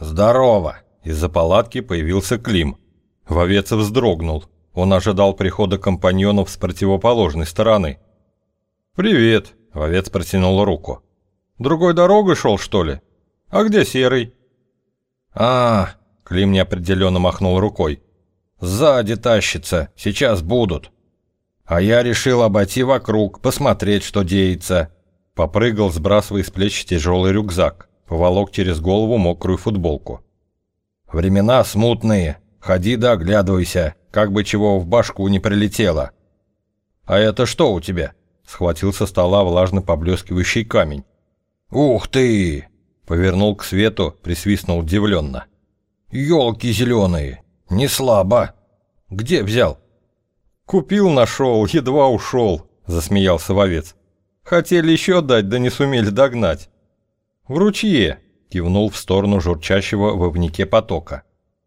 «Здорово!» Из-за палатки появился Клим. Вовец вздрогнул. Он ожидал прихода компаньонов с противоположной стороны. «Привет!» – Вовец протянул руку. «Другой дорогой шел, что ли? А где Серый?» «А, – Клим неопределенно махнул рукой. «Сзади тащится, сейчас будут». А я решил обойти вокруг, посмотреть, что деется. Попрыгал, сбрасывая с плеч тяжелый рюкзак, поволок через голову мокрую футболку. «Времена смутные, ходи да оглядывайся, как бы чего в башку не прилетело». «А это что у тебя?» Схватил со стола влажно поблескивающий камень. «Ух ты!» Повернул к свету, присвистнул удивленно. «Елки зеленые! Не слабо! Где взял?» «Купил, нашел, едва ушел», — засмеялся вовец. «Хотели еще дать, да не сумели догнать». «В ручье», — кивнул в сторону журчащего во внике потока.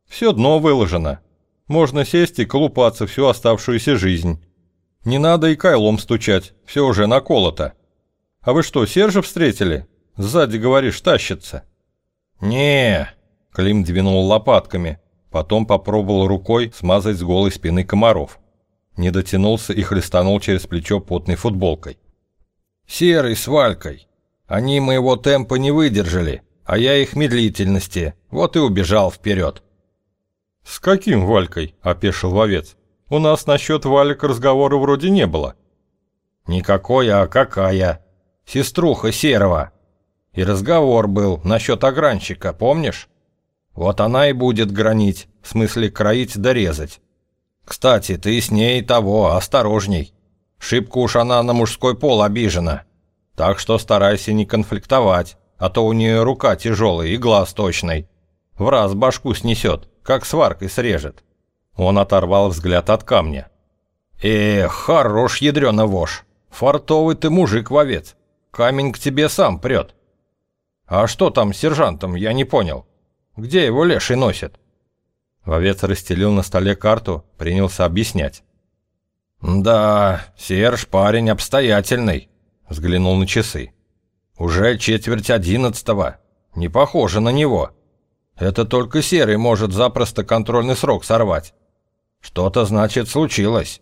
«Все дно выложено. Можно сесть и колупаться всю оставшуюся жизнь. Не надо и кайлом стучать, все уже наколото. А вы что, Сержа встретили? Сзади, говоришь, тащится». «Не, Клим двинул лопатками, потом попробовал рукой смазать с голой спины комаров. Не дотянулся и хлестанул через плечо потной футболкой. «Серый с Валькой. Они моего темпа не выдержали, а я их медлительности, вот и убежал вперед». «С каким Валькой?» – опешил вовец. «У нас насчет Валик разговора вроде не было». «Никакой, а какая? Сеструха Серого. И разговор был насчет огранщика, помнишь?» Вот она и будет гранить, в смысле кроить да резать. Кстати, ты с ней того, осторожней. Шибко уж она на мужской пол обижена. Так что старайся не конфликтовать, а то у нее рука тяжелая и глаз точный. В раз башку снесет, как сваркой срежет. Он оторвал взгляд от камня. Эх, хорош ядрёна вошь. Фартовый ты мужик вовец. Камень к тебе сам прет. А что там с сержантом, я не понял. Где его леший носит?» Вовец расстелил на столе карту, принялся объяснять. «Да, Серж парень обстоятельный», — взглянул на часы. «Уже четверть одиннадцатого. Не похоже на него. Это только Серый может запросто контрольный срок сорвать. Что-то, значит, случилось».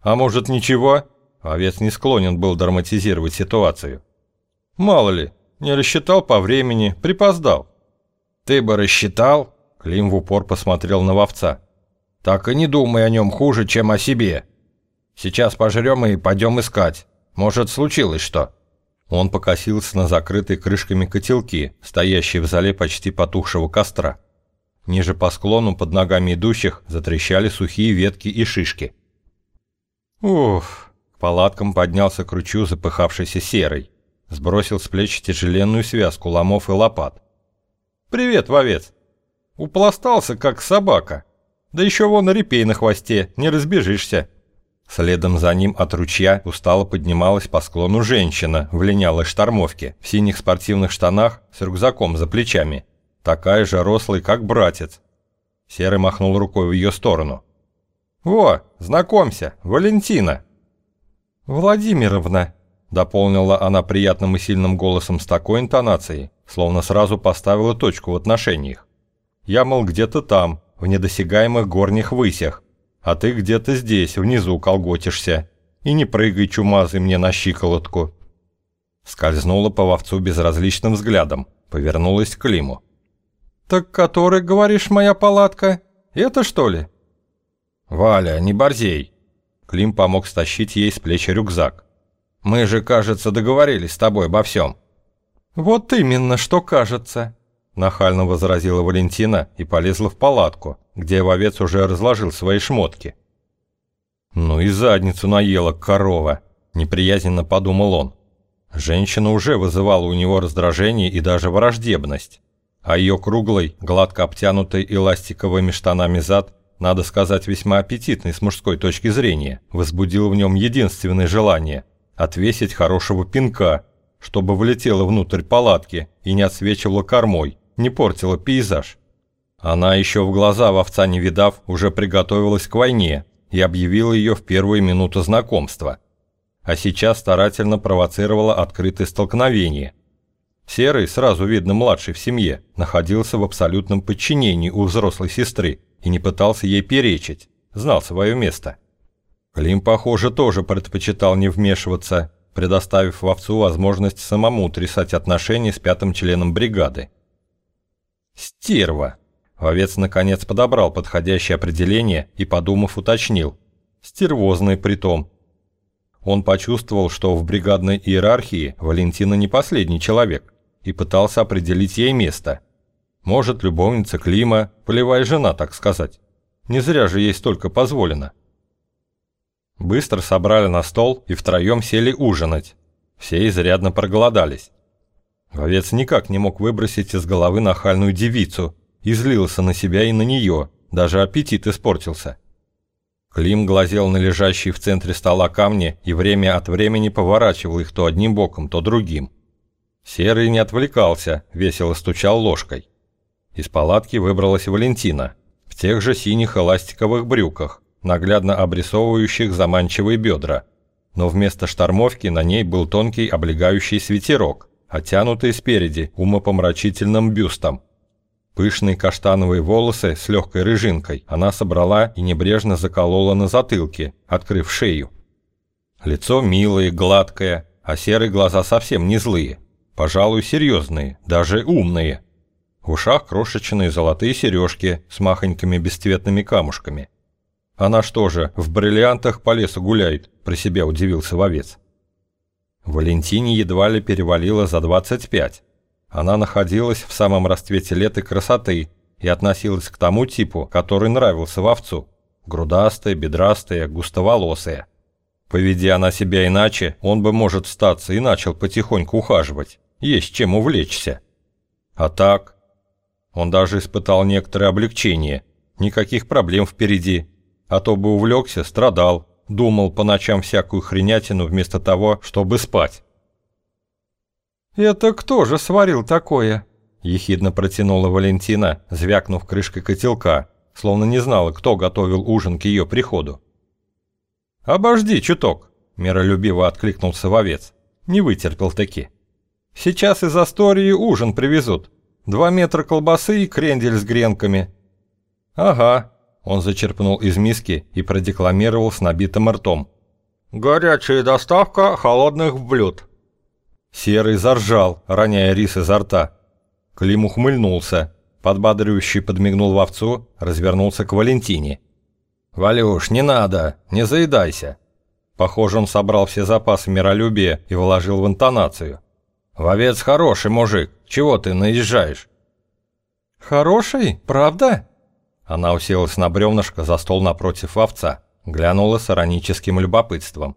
«А может, ничего?» Овец не склонен был драматизировать ситуацию. «Мало ли, не рассчитал по времени, припоздал». «Ты бы рассчитал?» Клим в упор посмотрел на вовца. «Так и не думай о нем хуже, чем о себе. Сейчас пожрем и пойдем искать. Может, случилось что?» Он покосился на закрытые крышками котелки, стоящие в зале почти потухшего костра. Ниже по склону под ногами идущих затрещали сухие ветки и шишки. Уф! К палаткам поднялся к ручью запыхавшийся серый. Сбросил с плеч тяжеленную связку ломов и лопат. «Привет, вовец!» Упластался, как собака. Да еще вон репей на хвосте, не разбежишься. Следом за ним от ручья устало поднималась по склону женщина в линялой штормовке, в синих спортивных штанах с рюкзаком за плечами. Такая же рослая, как братец. Серый махнул рукой в ее сторону. «Во, знакомься, Валентина!» «Владимировна!» – дополнила она приятным и сильным голосом с такой интонацией, словно сразу поставила точку в отношениях. Я, мол, где-то там, в недосягаемых горних высях, а ты где-то здесь, внизу колготишься. И не прыгай, чумазый, мне на щиколотку. Скользнула по вовцу безразличным взглядом, повернулась к Климу. «Так который, говоришь, моя палатка? Это что ли?» «Валя, не борзей!» Клим помог стащить ей с плечи рюкзак. «Мы же, кажется, договорились с тобой обо всем». «Вот именно, что кажется», – нахально возразила Валентина и полезла в палатку, где вовец уже разложил свои шмотки. «Ну и задницу наела корова», – неприязненно подумал он. Женщина уже вызывала у него раздражение и даже враждебность, а ее круглый, гладко обтянутый эластиковыми штанами зад, надо сказать, весьма аппетитный с мужской точки зрения, возбудил в нем единственное желание – отвесить хорошего пинка – чтобы влетела внутрь палатки и не отсвечивала кормой, не портила пейзаж. Она еще в глаза вовца не видав, уже приготовилась к войне и объявила ее в первые минуты знакомства. А сейчас старательно провоцировала открытое столкновение. Серый, сразу видно младший в семье, находился в абсолютном подчинении у взрослой сестры и не пытался ей перечить, знал свое место. Клим, похоже, тоже предпочитал не вмешиваться, предоставив вовцу возможность самому утрясать отношения с пятым членом бригады. «Стерва!» Вовец наконец подобрал подходящее определение и, подумав, уточнил. «Стервозный притом». Он почувствовал, что в бригадной иерархии Валентина не последний человек и пытался определить ей место. Может, любовница Клима, полевая жена, так сказать. Не зря же ей столько позволено. Быстро собрали на стол и втроем сели ужинать. Все изрядно проголодались. Вовец никак не мог выбросить из головы нахальную девицу и злился на себя и на нее, даже аппетит испортился. Клим глазел на лежащие в центре стола камни и время от времени поворачивал их то одним боком, то другим. Серый не отвлекался, весело стучал ложкой. Из палатки выбралась Валентина, в тех же синих эластиковых брюках, наглядно обрисовывающих заманчивые бедра. Но вместо штормовки на ней был тонкий облегающий свитерок, оттянутый спереди умопомрачительным бюстом. Пышные каштановые волосы с легкой рыжинкой она собрала и небрежно заколола на затылке, открыв шею. Лицо милое, гладкое, а серые глаза совсем не злые. Пожалуй, серьезные, даже умные. В ушах крошечные золотые сережки с махонькими бесцветными камушками. Она что же, в бриллиантах по лесу гуляет, про себя удивился вовец. Валентине едва ли перевалило за 25. Она находилась в самом расцвете лет и красоты и относилась к тому типу, который нравился вовцу. Грудастая, бедрастая, густоволосая. Поведя она себя иначе, он бы, может, статься и начал потихоньку ухаживать. Есть чем увлечься. А так... Он даже испытал некоторое облегчение. Никаких проблем впереди. А то бы увлекся, страдал, думал по ночам всякую хренятину вместо того, чтобы спать. «Это кто же сварил такое?» – ехидно протянула Валентина, звякнув крышкой котелка, словно не знала, кто готовил ужин к ее приходу. «Обожди чуток», – миролюбиво откликнулся вовец. Не вытерпел таки. «Сейчас из Астории ужин привезут. Два метра колбасы и крендель с гренками». «Ага», он зачерпнул из миски и продекламировал с набитым ртом. «Горячая доставка холодных блюд». Серый заржал, роняя рис изо рта. Клим ухмыльнулся, подбадривающий подмигнул вовцу, развернулся к Валентине. «Валюш, не надо, не заедайся». Похоже, он собрал все запасы миролюбия и вложил в интонацию. «Вовец хороший мужик, чего ты наезжаешь?» «Хороший? Правда?» Она уселась на бревнышко за стол напротив овца, глянула с ироническим любопытством.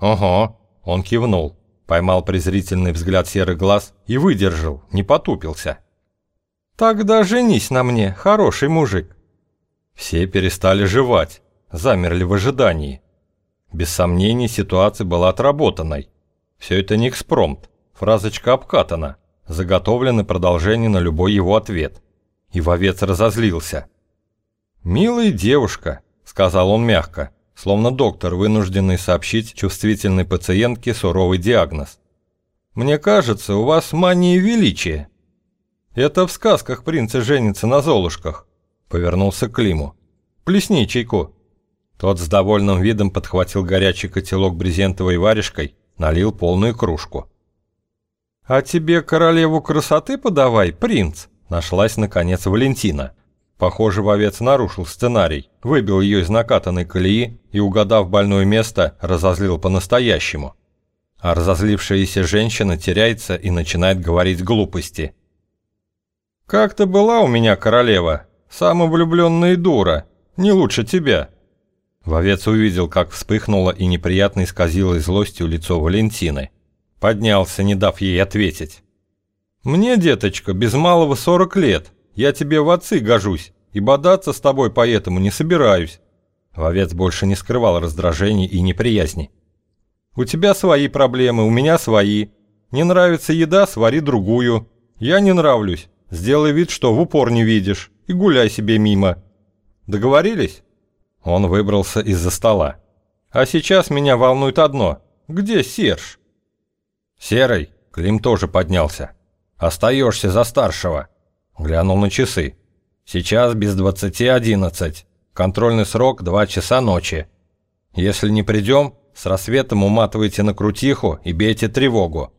«Ого!» – он кивнул, поймал презрительный взгляд серых глаз и выдержал, не потупился. «Тогда женись на мне, хороший мужик!» Все перестали жевать, замерли в ожидании. Без сомнений, ситуация была отработанной. Все это не экспромт, фразочка обкатана, заготовлено продолжение на любой его ответ. И вовец разозлился. «Милая девушка», — сказал он мягко, словно доктор, вынужденный сообщить чувствительной пациентке суровый диагноз. «Мне кажется, у вас мания величия». «Это в сказках принцы женятся на золушках», — повернулся к Климу. «Плесни чайку». Тот с довольным видом подхватил горячий котелок брезентовой варежкой, налил полную кружку. «А тебе королеву красоты подавай, принц!» Нашлась, наконец, Валентина. Похоже, вовец нарушил сценарий, выбил ее из накатанной колеи и, угадав больное место, разозлил по-настоящему. А разозлившаяся женщина теряется и начинает говорить глупости. «Как-то была у меня королева, самовлюбленная дура, не лучше тебя». Вовец увидел, как вспыхнуло и неприятно исказило злостью лицо Валентины. Поднялся, не дав ей ответить. «Мне, деточка, без малого сорок лет. Я тебе в отцы гожусь, и бодаться с тобой поэтому не собираюсь». Вовец больше не скрывал раздражений и неприязни. «У тебя свои проблемы, у меня свои. Не нравится еда, свари другую. Я не нравлюсь. Сделай вид, что в упор не видишь, и гуляй себе мимо. Договорились?» Он выбрался из-за стола. «А сейчас меня волнует одно. Где Серж?» «Серый, Клим тоже поднялся. «Остаешься за старшего!» Глянул на часы. «Сейчас без двадцати одиннадцать. Контрольный срок два часа ночи. Если не придем, с рассветом уматывайте на крутиху и бейте тревогу».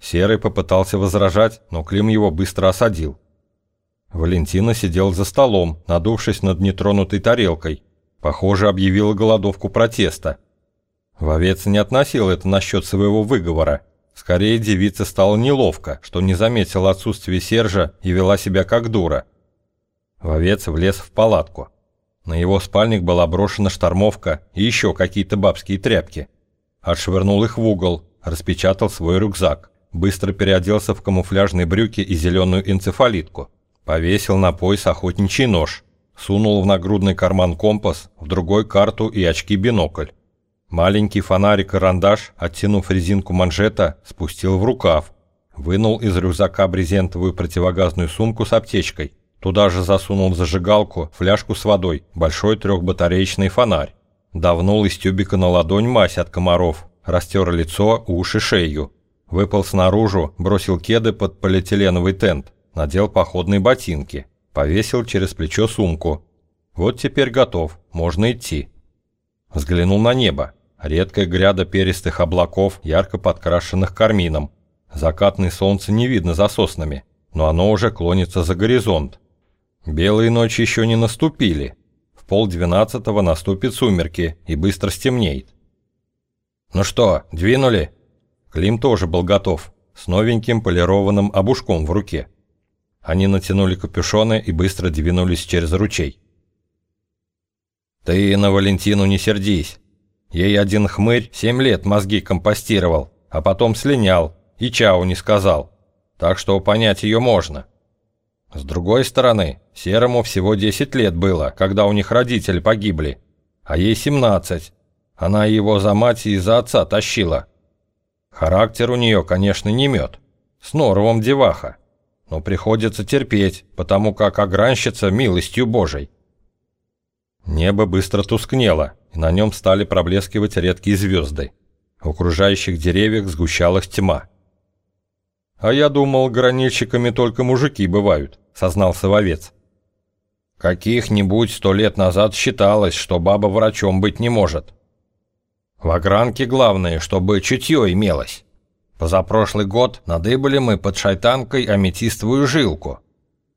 Серый попытался возражать, но Клим его быстро осадил. Валентина сидел за столом, надувшись над нетронутой тарелкой. Похоже, объявила голодовку протеста. Вовец не относил это насчет своего выговора. Скорее, девица стала неловко, что не заметила отсутствие Сержа и вела себя как дура. Вовец влез в палатку. На его спальник была брошена штормовка и еще какие-то бабские тряпки. Отшвырнул их в угол, распечатал свой рюкзак, быстро переоделся в камуфляжные брюки и зеленую энцефалитку. Повесил на пояс охотничий нож, сунул в нагрудный карман компас, в другой карту и очки-бинокль. Маленький фонарик-карандаш, оттянув резинку манжета, спустил в рукав. Вынул из рюкзака брезентовую противогазную сумку с аптечкой. Туда же засунул зажигалку, фляжку с водой, большой трехбатареечный фонарь. Давнул из тюбика на ладонь мазь от комаров, растер лицо, уши, шею. Выпал снаружи, бросил кеды под полиэтиленовый тент надел походные ботинки, повесил через плечо сумку. Вот теперь готов, можно идти. Взглянул на небо. Редкая гряда перистых облаков, ярко подкрашенных кармином. Закатное солнце не видно за соснами, но оно уже клонится за горизонт. Белые ночи еще не наступили. В полдвенадцатого наступит сумерки и быстро стемнеет. «Ну что, двинули?» Клим тоже был готов, с новеньким полированным обушком в руке. Они натянули капюшоны и быстро двинулись через ручей. «Ты на Валентину не сердись. Ей один хмырь семь лет мозги компостировал, а потом слинял и чау не сказал. Так что понять ее можно. С другой стороны, Серому всего 10 лет было, когда у них родители погибли, а ей 17. Она его за мать и за отца тащила. Характер у нее, конечно, не мед. С норовом деваха но приходится терпеть, потому как огранщица милостью Божией. Небо быстро тускнело, и на нем стали проблескивать редкие звезды. В окружающих деревьях сгущалась тьма. «А я думал, гранильщиками только мужики бывают», — сознался вовец. «Каких-нибудь сто лет назад считалось, что баба врачом быть не может. В огранке главное, чтобы чутье имелось». Позапрошлый год надыбали мы под шайтанкой аметистовую жилку.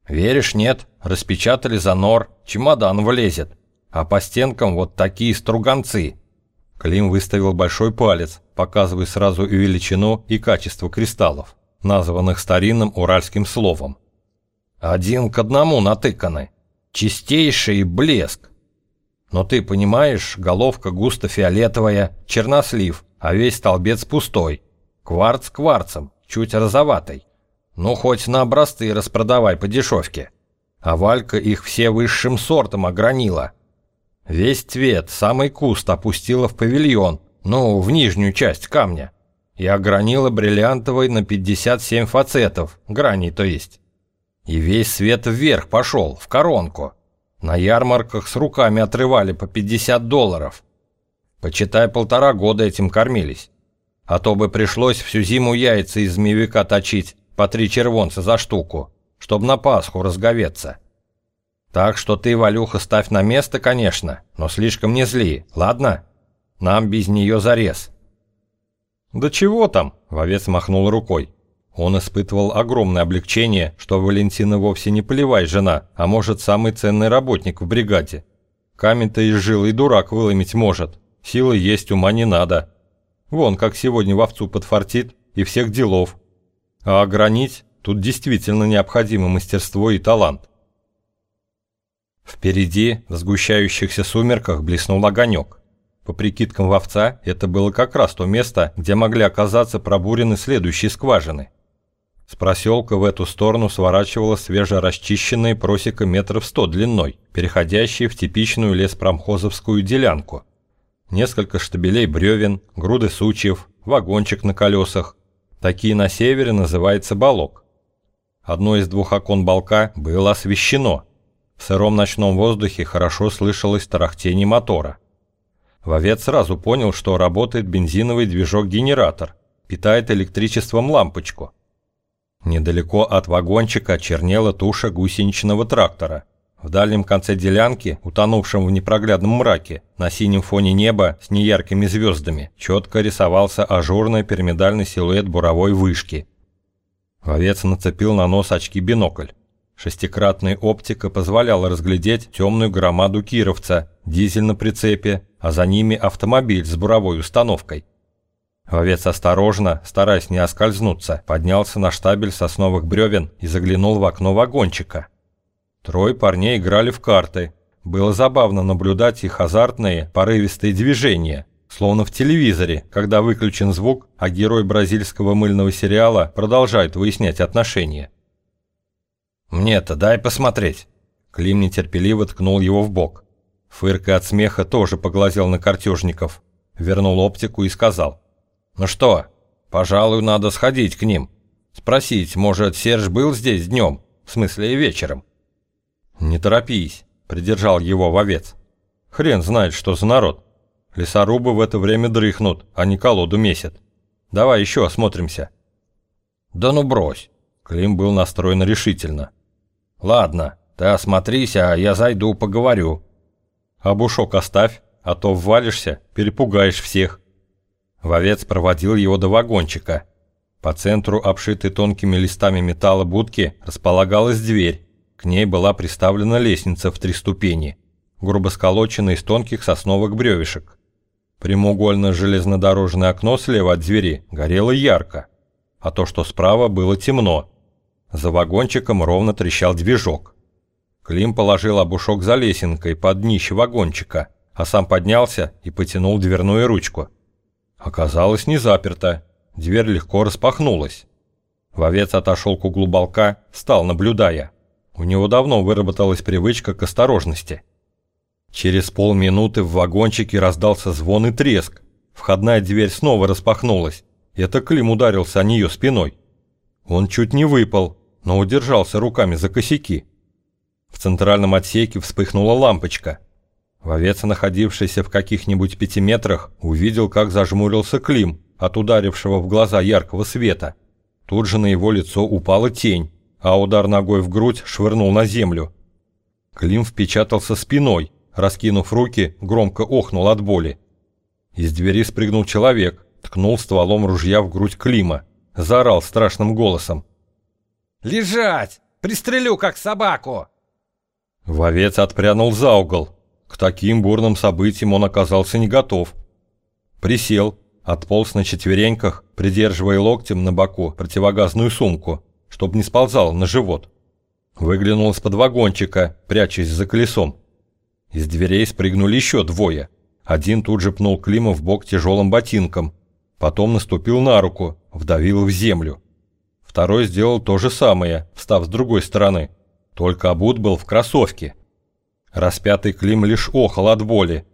Веришь, нет, распечатали за нор, чемодан влезет. А по стенкам вот такие струганцы. Клим выставил большой палец, показывая сразу и величину, и качество кристаллов, названных старинным уральским словом. Один к одному натыканы. Чистейший блеск. Но ты понимаешь, головка густо фиолетовая, чернослив, а весь столбец пустой. Кварц кварцем, чуть розоватый. Ну, хоть на образцы распродавай по дешевке. А Валька их все высшим сортом огранила. Весь цвет, самый куст опустила в павильон, ну, в нижнюю часть камня. И огранила бриллиантовой на 57 фацетов, граней то есть. И весь свет вверх пошел, в коронку. На ярмарках с руками отрывали по 50 долларов. Почитай, полтора года этим кормились а то бы пришлось всю зиму яйца из змеевика точить по три червонца за штуку, чтобы на Пасху разговеться. Так что ты, Валюха, ставь на место, конечно, но слишком не зли, ладно? Нам без нее зарез». «Да чего там?» – вовец махнул рукой. Он испытывал огромное облегчение, что Валентина вовсе не полевая жена, а может самый ценный работник в бригаде. Камень-то из жил и дурак выломить может. Силы есть, ума не надо. Вон, как сегодня в овцу подфартит, и всех делов. А огранить тут действительно необходимо мастерство и талант. Впереди, в сгущающихся сумерках, блеснул огонек. По прикидкам вовца, это было как раз то место, где могли оказаться пробурены следующие скважины. С проселка в эту сторону сворачивала свежерасчищенная просека метров сто длиной, переходящая в типичную леспромхозовскую делянку – несколько штабелей бревен, груды сучьев, вагончик на колесах. Такие на севере называется балок. Одно из двух окон балка было освещено. В сыром ночном воздухе хорошо слышалось тарахтение мотора. Вовец сразу понял, что работает бензиновый движок-генератор. питает электричеством лампочку. Недалеко от вагончика чернела туша гусеничного трактора. В дальнем конце делянки, утонувшем в непроглядном мраке, на синем фоне неба с неяркими звездами, четко рисовался ажурный пирамидальный силуэт буровой вышки. Вовец нацепил на нос очки-бинокль. Шестикратная оптика позволяла разглядеть темную громаду Кировца, дизель на прицепе, а за ними автомобиль с буровой установкой. Вовец осторожно, стараясь не оскользнуться, поднялся на штабель сосновых бревен и заглянул в окно вагончика. Трое парней играли в карты. Было забавно наблюдать их азартные, порывистые движения, словно в телевизоре, когда выключен звук, а герой бразильского мыльного сериала продолжает выяснять отношения. «Мне-то дай посмотреть!» Клим нетерпеливо ткнул его в бок. Фырка от смеха тоже поглазел на картежников, вернул оптику и сказал. «Ну что, пожалуй, надо сходить к ним. Спросить, может, Серж был здесь днем, в смысле вечером?» «Не торопись», — придержал его вовец. «Хрен знает, что за народ. Лесорубы в это время дрыхнут, а не колоду месят. Давай еще осмотримся». «Да ну брось!» Клим был настроен решительно. «Ладно, ты осмотрись, а я зайду поговорю». «Обушок оставь, а то ввалишься, перепугаешь всех». Вовец проводил его до вагончика. По центру, обшитой тонкими листами металла будки, располагалась дверь, к ней была приставлена лестница в три ступени, грубо сколоченная из тонких сосновых бревешек. Прямоугольное железнодорожное окно слева от двери горело ярко, а то, что справа, было темно. За вагончиком ровно трещал движок. Клим положил обушок за лесенкой под днище вагончика, а сам поднялся и потянул дверную ручку. Оказалось, не заперто. Дверь легко распахнулась. Вовец отошел к углу балка, стал наблюдая. У него давно выработалась привычка к осторожности. Через полминуты в вагончике раздался звон и треск. Входная дверь снова распахнулась. Это Клим ударился о нее спиной. Он чуть не выпал, но удержался руками за косяки. В центральном отсеке вспыхнула лампочка. Вовец, находившийся в каких-нибудь пяти метрах, увидел, как зажмурился Клим от ударившего в глаза яркого света. Тут же на его лицо упала тень, а удар ногой в грудь швырнул на землю. Клим впечатался спиной, раскинув руки, громко охнул от боли. Из двери спрыгнул человек, ткнул стволом ружья в грудь Клима, заорал страшным голосом. «Лежать! Пристрелю, как собаку!» Вовец отпрянул за угол. К таким бурным событиям он оказался не готов. Присел, отполз на четвереньках, придерживая локтем на боку противогазную сумку чтобы не сползал на живот. Выглянул из-под вагончика, прячась за колесом. Из дверей спрыгнули еще двое. Один тут же пнул Клима в бок тяжелым ботинком, потом наступил на руку, вдавил в землю. Второй сделал то же самое, встав с другой стороны, только обут был в кроссовке. Распятый Клим лишь охал от боли.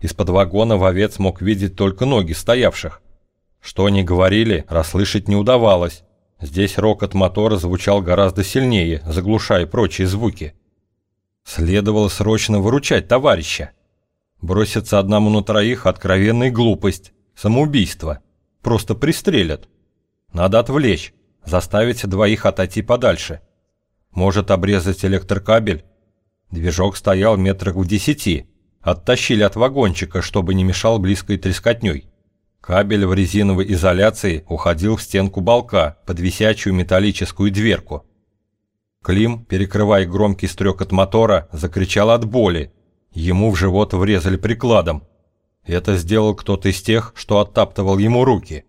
Из-под вагона вовец мог видеть только ноги стоявших. Что они говорили, расслышать не удавалось, Здесь рокот мотора звучал гораздо сильнее, заглушая прочие звуки. Следовало срочно выручать товарища. Броситься одному на троих – откровенная глупость, самоубийство. Просто пристрелят. Надо отвлечь, заставить двоих отойти подальше. Может обрезать электрокабель? Движок стоял метрах в десяти. Оттащили от вагончика, чтобы не мешал близкой трескотней. Кабель в резиновой изоляции уходил в стенку балка под висячую металлическую дверку. Клим, перекрывая громкий стрекот мотора, закричал от боли. Ему в живот врезали прикладом. Это сделал кто-то из тех, что оттаптывал ему руки.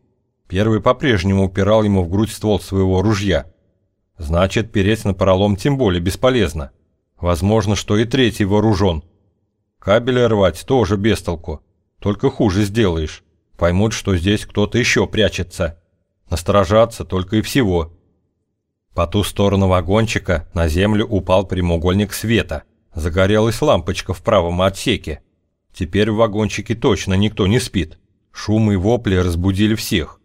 Первый по-прежнему упирал ему в грудь ствол своего ружья. Значит, переть на пролом тем более бесполезно. Возможно, что и третий вооружен. Кабели рвать тоже без толку. Только хуже сделаешь. Поймут, что здесь кто-то еще прячется. Насторожаться только и всего. По ту сторону вагончика на землю упал прямоугольник света. Загорелась лампочка в правом отсеке. Теперь в вагончике точно никто не спит. Шумы и вопли разбудили всех.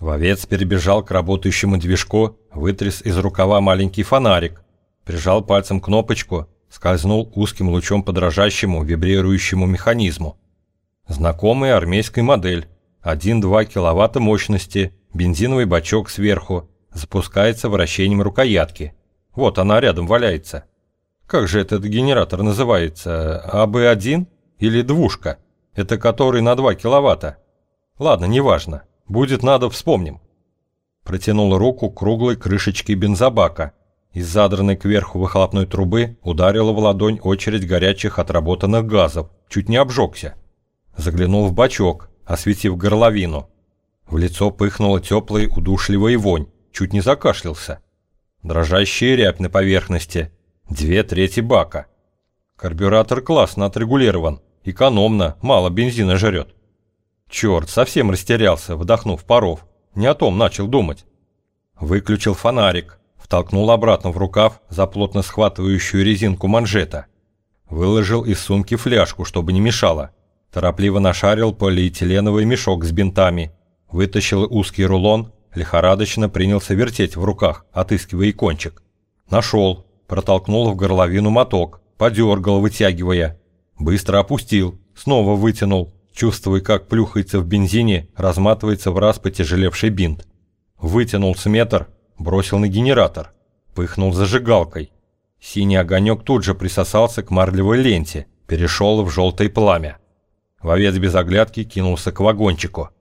Вовец перебежал к работающему движку, вытряс из рукава маленький фонарик, прижал пальцем кнопочку, скользнул узким лучом по дрожащему, вибрирующему механизму. Знакомая армейская модель. 1-2 киловатта мощности, бензиновый бачок сверху, запускается вращением рукоятки. Вот она рядом валяется. Как же этот генератор называется? АБ-1 или двушка? Это который на 2 киловатта. Ладно, неважно. Будет надо, вспомним. Протянул руку к круглой крышечке бензобака. Из задранной кверху выхлопной трубы ударила в ладонь очередь горячих отработанных газов. Чуть не обжегся. Заглянул в бачок, осветив горловину. В лицо пыхнула теплая удушливая вонь. Чуть не закашлялся. Дрожащая рябь на поверхности. Две трети бака. Карбюратор классно отрегулирован. Экономно, мало бензина жрет. Черт, совсем растерялся, вдохнув паров. Не о том начал думать. Выключил фонарик, втолкнул обратно в рукав за плотно схватывающую резинку манжета. Выложил из сумки фляжку, чтобы не мешало. Торопливо нашарил полиэтиленовый мешок с бинтами. Вытащил узкий рулон, лихорадочно принялся вертеть в руках, отыскивая кончик. Нашел, протолкнул в горловину моток, подергал, вытягивая. Быстро опустил, снова вытянул, чувствуя, как плюхается в бензине, разматывается в раз потяжелевший бинт. Вытянул с метр, бросил на генератор, пыхнул зажигалкой. Синий огонек тут же присосался к марлевой ленте, перешел в желтое пламя. Вовец без оглядки кинулся к вагончику –